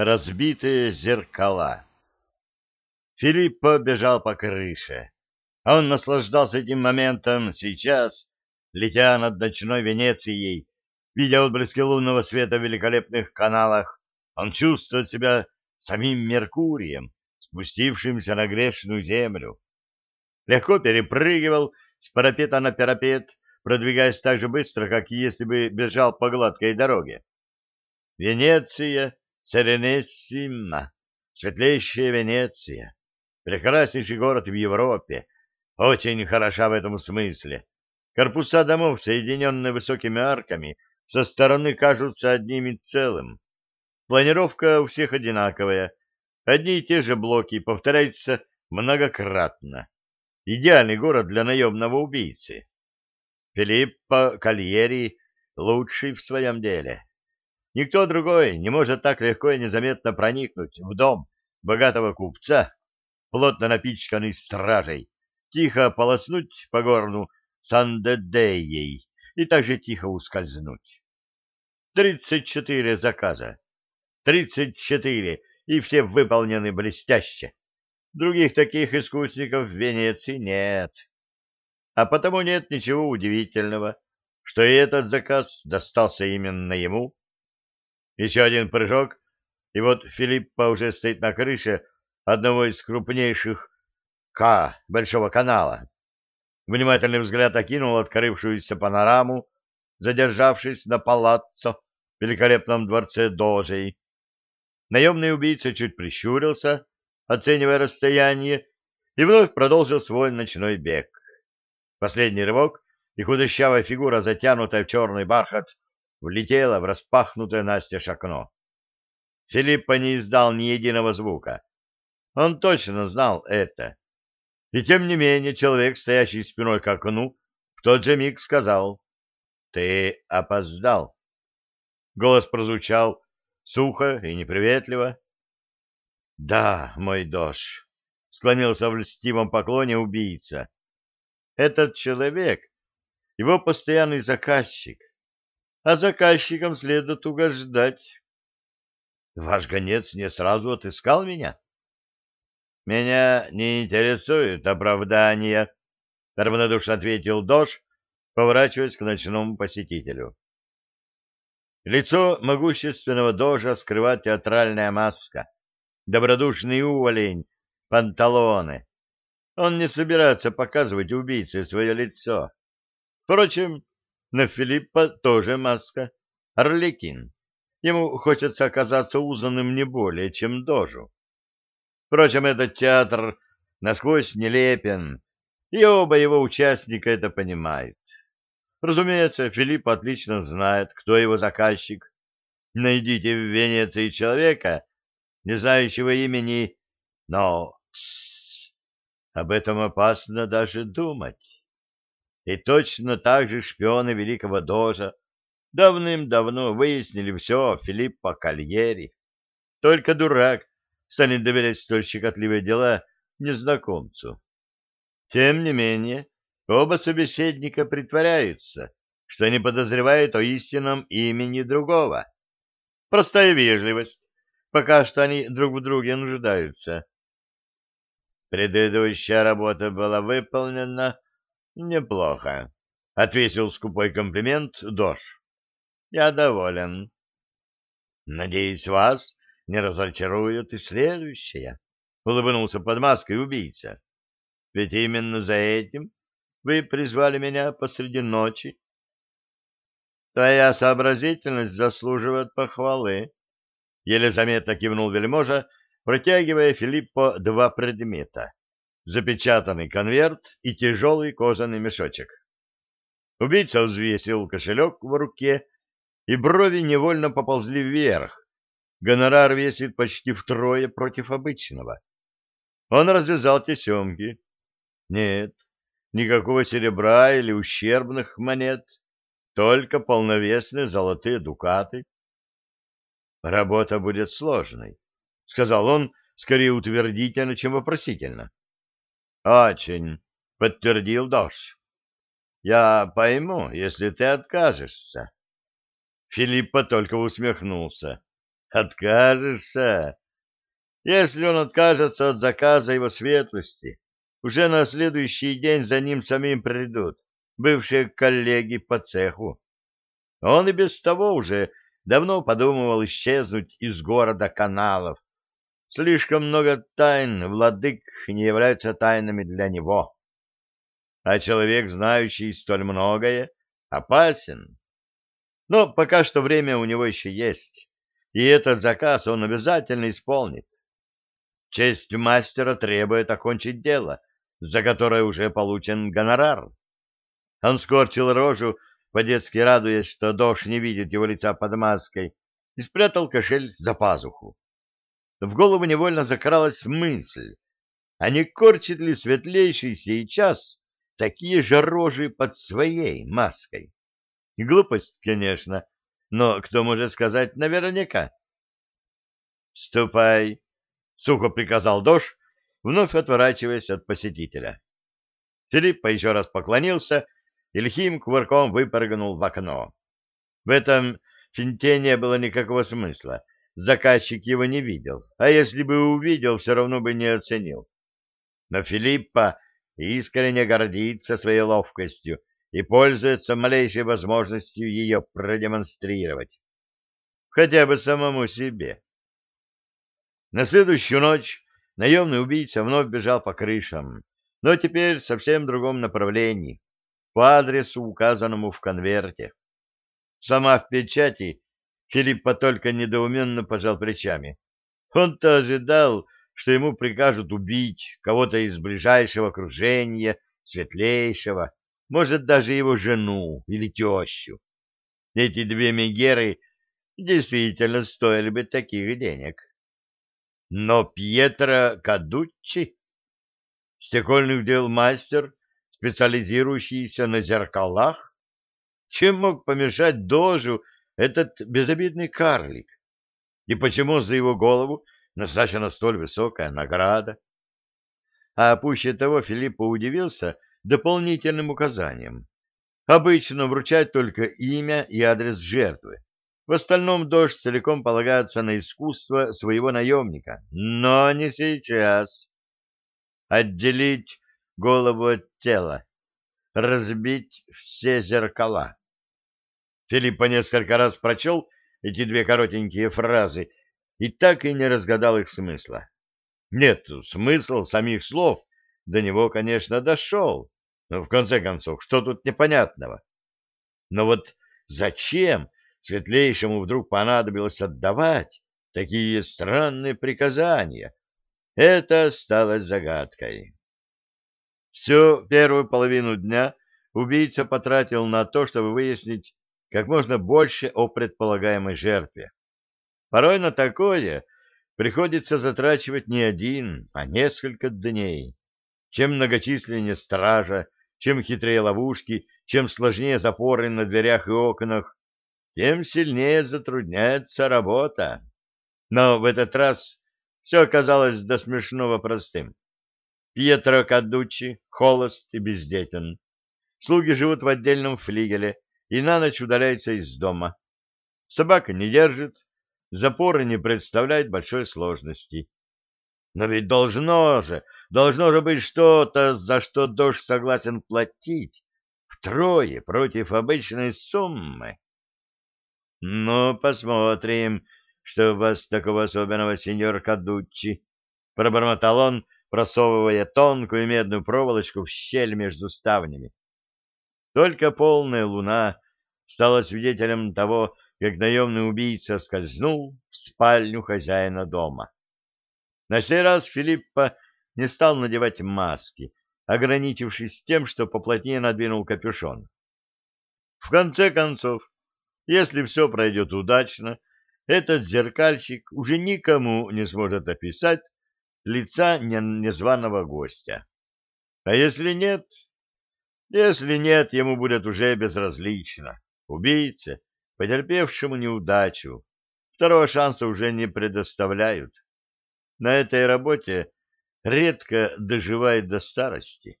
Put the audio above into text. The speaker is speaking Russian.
Разбитые зеркала. Филиппо бежал по крыше. Он наслаждался этим моментом сейчас, летя над ночной Венецией, видя отблески лунного света в великолепных каналах. Он чувствует себя самим Меркурием, спустившимся на грешную землю. Легко перепрыгивал с парапета на парапет, продвигаясь так же быстро, как если бы бежал по гладкой дороге. Венеция Серенессима, светлейшая Венеция, прекраснейший город в Европе, очень хороша в этом смысле. Корпуса домов, соединенные высокими арками, со стороны кажутся одним целым. Планировка у всех одинаковая, одни и те же блоки повторяются многократно. Идеальный город для наемного убийцы. Филиппо Кальери лучший в своем деле. Никто другой не может так легко и незаметно проникнуть в дом богатого купца, плотно напичканный стражей, тихо полоснуть по горну Сандедеей и также тихо ускользнуть. Тридцать четыре заказа. Тридцать четыре, и все выполнены блестяще. Других таких искусников в Венеции нет. А потому нет ничего удивительного, что и этот заказ достался именно ему, еще один прыжок, и вот Филиппа уже стоит на крыше одного из крупнейших К Большого канала. Внимательный взгляд окинул открывшуюся панораму, задержавшись на палаццо великолепном дворце Дожей. Наемный убийца чуть прищурился, оценивая расстояние, и вновь продолжил свой ночной бег. Последний рывок, и худощавая фигура, затянутая в черный бархат, влетела в распахнутое настежь окно. Филиппа не издал ни единого звука. Он точно знал это. И тем не менее человек, стоящий спиной к окну, в тот же миг сказал «Ты опоздал». Голос прозвучал сухо и неприветливо. «Да, мой дож», — склонился в льстивом поклоне убийца. «Этот человек — его постоянный заказчик, а заказчикам следует угождать. Ваш гонец не сразу отыскал меня? Меня не интересует оправдание, равнодушно ответил Дош, поворачиваясь к ночному посетителю. Лицо могущественного Дожа скрывает театральная маска, добродушный уволень, панталоны. Он не собирается показывать убийце свое лицо. Впрочем, на Филиппа тоже маска. Орликин. Ему хочется оказаться узнанным не более, чем дожу. Впрочем, этот театр насквозь нелепен, и оба его участника это понимают. Разумеется, Филипп отлично знает, кто его заказчик. Найдите в Венеции человека, не знающего имени, но... Об этом опасно даже думать. И точно так же шпионы великого дожа давным-давно выяснили все о Филиппо Кальери. Только дурак станет доверять столь щекотливые дела незнакомцу. Тем не менее, оба собеседника притворяются, что не подозревают о истинном имени другого. Простая вежливость. Пока что они друг в друге нуждаются. Предыдущая работа была выполнена Неплохо, — отвесил скупой комплимент Дош. Я доволен. Надеюсь, вас не разочарует и следующее, — улыбнулся под маской убийца. Ведь именно за этим вы призвали меня посреди ночи. Твоя сообразительность заслуживает похвалы. Еле заметно кивнул вельможа, протягивая Филиппо два предмета запечатанный конверт и тяжелый кожаный мешочек. Убийца взвесил кошелек в руке, и брови невольно поползли вверх. Гонорар весит почти втрое против обычного. Он развязал тесемки. Нет, никакого серебра или ущербных монет, только полновесные золотые дукаты. Работа будет сложной, — сказал он, скорее утвердительно, чем вопросительно. Очень, подтвердил Дош. Я пойму, если ты откажешься. Филиппа только усмехнулся. Откажешься? Если он откажется от заказа его светлости, уже на следующий день за ним самим придут бывшие коллеги по цеху. Он и без того уже давно подумывал исчезнуть из города каналов. Слишком много тайн владык не являются тайнами для него. А человек, знающий столь многое, опасен. Но пока что время у него еще есть, и этот заказ он обязательно исполнит. Честь мастера требует окончить дело, за которое уже получен гонорар. Он скорчил рожу, по-детски радуясь, что дождь не видит его лица под маской, и спрятал кошель за пазуху. В голову невольно закралась мысль, а не корчит ли светлейший сейчас такие же рожи под своей маской? Глупость, конечно, но кто может сказать наверняка? «Ступай!» — сухо приказал Дош, вновь отворачиваясь от посетителя. Филипп еще раз поклонился и лихим кувырком выпрыгнул в окно. В этом финте не было никакого смысла. Заказчик его не видел, а если бы увидел, все равно бы не оценил. Но Филиппа искренне гордится своей ловкостью и пользуется малейшей возможностью ее продемонстрировать. Хотя бы самому себе. На следующую ночь наемный убийца вновь бежал по крышам, но теперь в совсем другом направлении, по адресу, указанному в конверте. Сама в печати Филиппа только недоуменно пожал плечами. Он-то ожидал, что ему прикажут убить кого-то из ближайшего окружения, светлейшего, может, даже его жену или тещу. Эти две мегеры действительно стоили бы таких денег. Но Пьетро Кадуччи, стекольных дел мастер, специализирующийся на зеркалах, чем мог помешать дожу этот безобидный карлик? И почему за его голову назначена столь высокая награда? А пуще того Филипп удивился дополнительным указанием. Обычно вручать только имя и адрес жертвы. В остальном дождь целиком полагается на искусство своего наемника. Но не сейчас. Отделить голову от тела. Разбить все зеркала. Филипп несколько раз прочел эти две коротенькие фразы и так и не разгадал их смысла. Нет, смысл самих слов до него, конечно, дошел. Но в конце концов, что тут непонятного? Но вот зачем светлейшему вдруг понадобилось отдавать такие странные приказания. Это осталось загадкой. Всю первую половину дня убийца потратил на то, чтобы выяснить как можно больше о предполагаемой жертве. Порой на такое приходится затрачивать не один, а несколько дней. Чем многочисленнее стража, чем хитрее ловушки, чем сложнее запоры на дверях и окнах, тем сильнее затрудняется работа. Но в этот раз все оказалось до смешного простым. Пьетро Кадучи холост и бездетен. Слуги живут в отдельном флигеле и на ночь удаляются из дома. Собака не держит, запоры не представляют большой сложности. Но ведь должно же, должно же быть что-то, за что дождь согласен платить втрое против обычной суммы. Ну, посмотрим, что у вас такого особенного, сеньор Кадуччи, — пробормотал он, просовывая тонкую медную проволочку в щель между ставнями. Только полная луна стала свидетелем того, как наемный убийца скользнул в спальню хозяина дома. На сей раз Филиппа не стал надевать маски, ограничившись тем, что поплотнее надвинул капюшон. В конце концов, если все пройдет удачно, этот зеркальщик уже никому не сможет описать лица незваного гостя. А если нет? Если нет, ему будет уже безразлично. Убийце, потерпевшему неудачу, второго шанса уже не предоставляют. На этой работе редко доживает до старости.